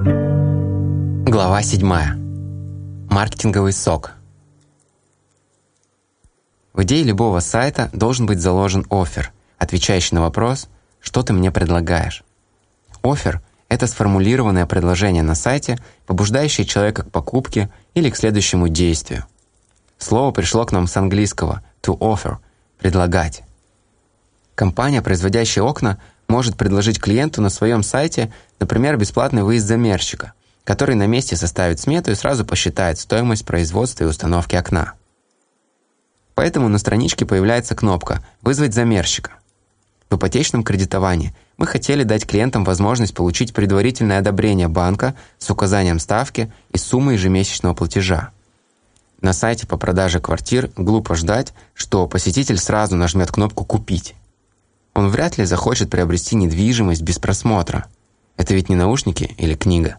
Глава 7. Маркетинговый сок. В идее любого сайта должен быть заложен офер, отвечающий на вопрос «Что ты мне предлагаешь?». Офер – это сформулированное предложение на сайте, побуждающее человека к покупке или к следующему действию. Слово пришло к нам с английского «to offer» – «предлагать». Компания, производящая окна, может предложить клиенту на своем сайте, например, бесплатный выезд замерщика, который на месте составит смету и сразу посчитает стоимость производства и установки окна. Поэтому на страничке появляется кнопка «Вызвать замерщика». В ипотечном кредитовании мы хотели дать клиентам возможность получить предварительное одобрение банка с указанием ставки и суммы ежемесячного платежа. На сайте по продаже квартир глупо ждать, что посетитель сразу нажмет кнопку «Купить». Он вряд ли захочет приобрести недвижимость без просмотра. Это ведь не наушники или книга.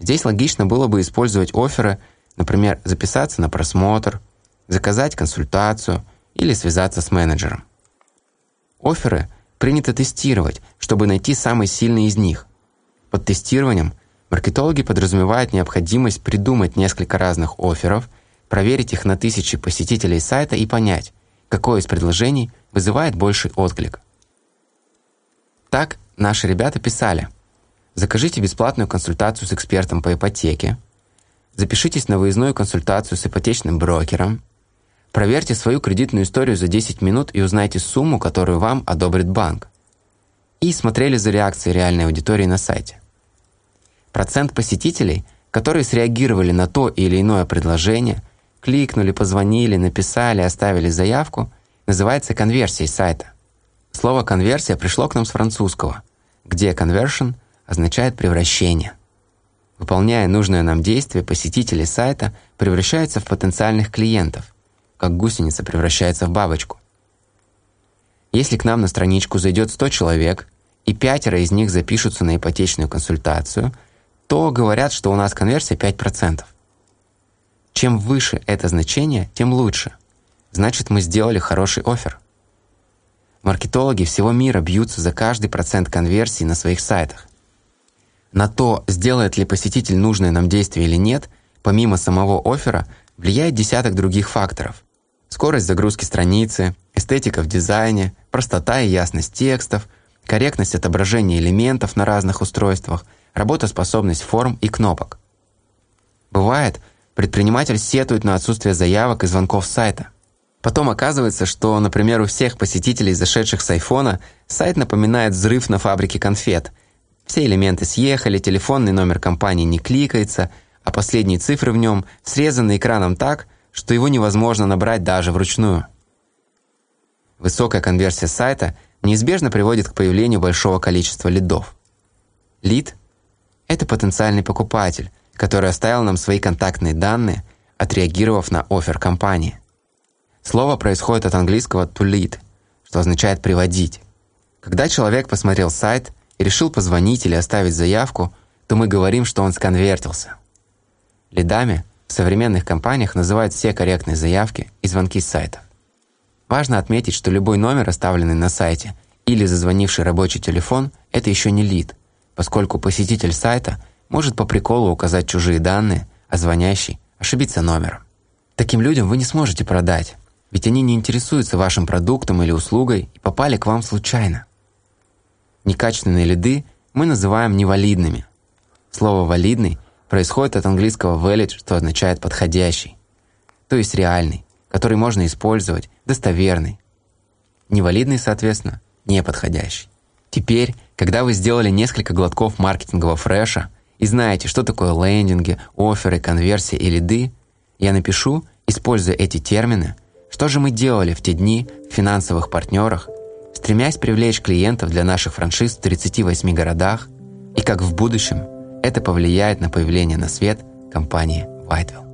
Здесь логично было бы использовать оферы, например, записаться на просмотр, заказать консультацию или связаться с менеджером. Оферы принято тестировать, чтобы найти самый сильный из них. Под тестированием маркетологи подразумевают необходимость придумать несколько разных офферов, проверить их на тысячи посетителей сайта и понять, какое из предложений вызывает больший отклик. Так наши ребята писали «Закажите бесплатную консультацию с экспертом по ипотеке», «Запишитесь на выездную консультацию с ипотечным брокером», «Проверьте свою кредитную историю за 10 минут и узнайте сумму, которую вам одобрит банк». И смотрели за реакцией реальной аудитории на сайте. Процент посетителей, которые среагировали на то или иное предложение – кликнули, позвонили, написали, оставили заявку, называется конверсией сайта. Слово «конверсия» пришло к нам с французского, где «conversion» означает «превращение». Выполняя нужное нам действие, посетители сайта превращаются в потенциальных клиентов, как гусеница превращается в бабочку. Если к нам на страничку зайдет 100 человек, и пятеро из них запишутся на ипотечную консультацию, то говорят, что у нас конверсия 5%. Чем выше это значение, тем лучше. Значит, мы сделали хороший офер. Маркетологи всего мира бьются за каждый процент конверсии на своих сайтах. На то, сделает ли посетитель нужное нам действие или нет, помимо самого оффера, влияет десяток других факторов. Скорость загрузки страницы, эстетика в дизайне, простота и ясность текстов, корректность отображения элементов на разных устройствах, работоспособность форм и кнопок. Бывает, предприниматель сетует на отсутствие заявок и звонков с сайта. Потом оказывается, что, например, у всех посетителей, зашедших с айфона, сайт напоминает взрыв на фабрике конфет. Все элементы съехали, телефонный номер компании не кликается, а последние цифры в нем срезаны экраном так, что его невозможно набрать даже вручную. Высокая конверсия сайта неизбежно приводит к появлению большого количества лидов. Лид – это потенциальный покупатель, который оставил нам свои контактные данные, отреагировав на офер компании. Слово происходит от английского «to lead», что означает «приводить». Когда человек посмотрел сайт и решил позвонить или оставить заявку, то мы говорим, что он сконвертился. Лидами в современных компаниях называют все корректные заявки и звонки с сайтов. Важно отметить, что любой номер, оставленный на сайте, или зазвонивший рабочий телефон – это еще не лид, поскольку посетитель сайта – может по приколу указать чужие данные, а звонящий ошибиться номером. Таким людям вы не сможете продать, ведь они не интересуются вашим продуктом или услугой и попали к вам случайно. Некачественные лиды мы называем невалидными. Слово «валидный» происходит от английского valid, что означает «подходящий», то есть реальный, который можно использовать, достоверный. Невалидный, соответственно, неподходящий. Теперь, когда вы сделали несколько глотков маркетингового фреша – и знаете, что такое лендинги, оферы, конверсии и лиды, я напишу, используя эти термины, что же мы делали в те дни в финансовых партнерах, стремясь привлечь клиентов для наших франшиз в 38 городах, и как в будущем это повлияет на появление на свет компании Whiteville.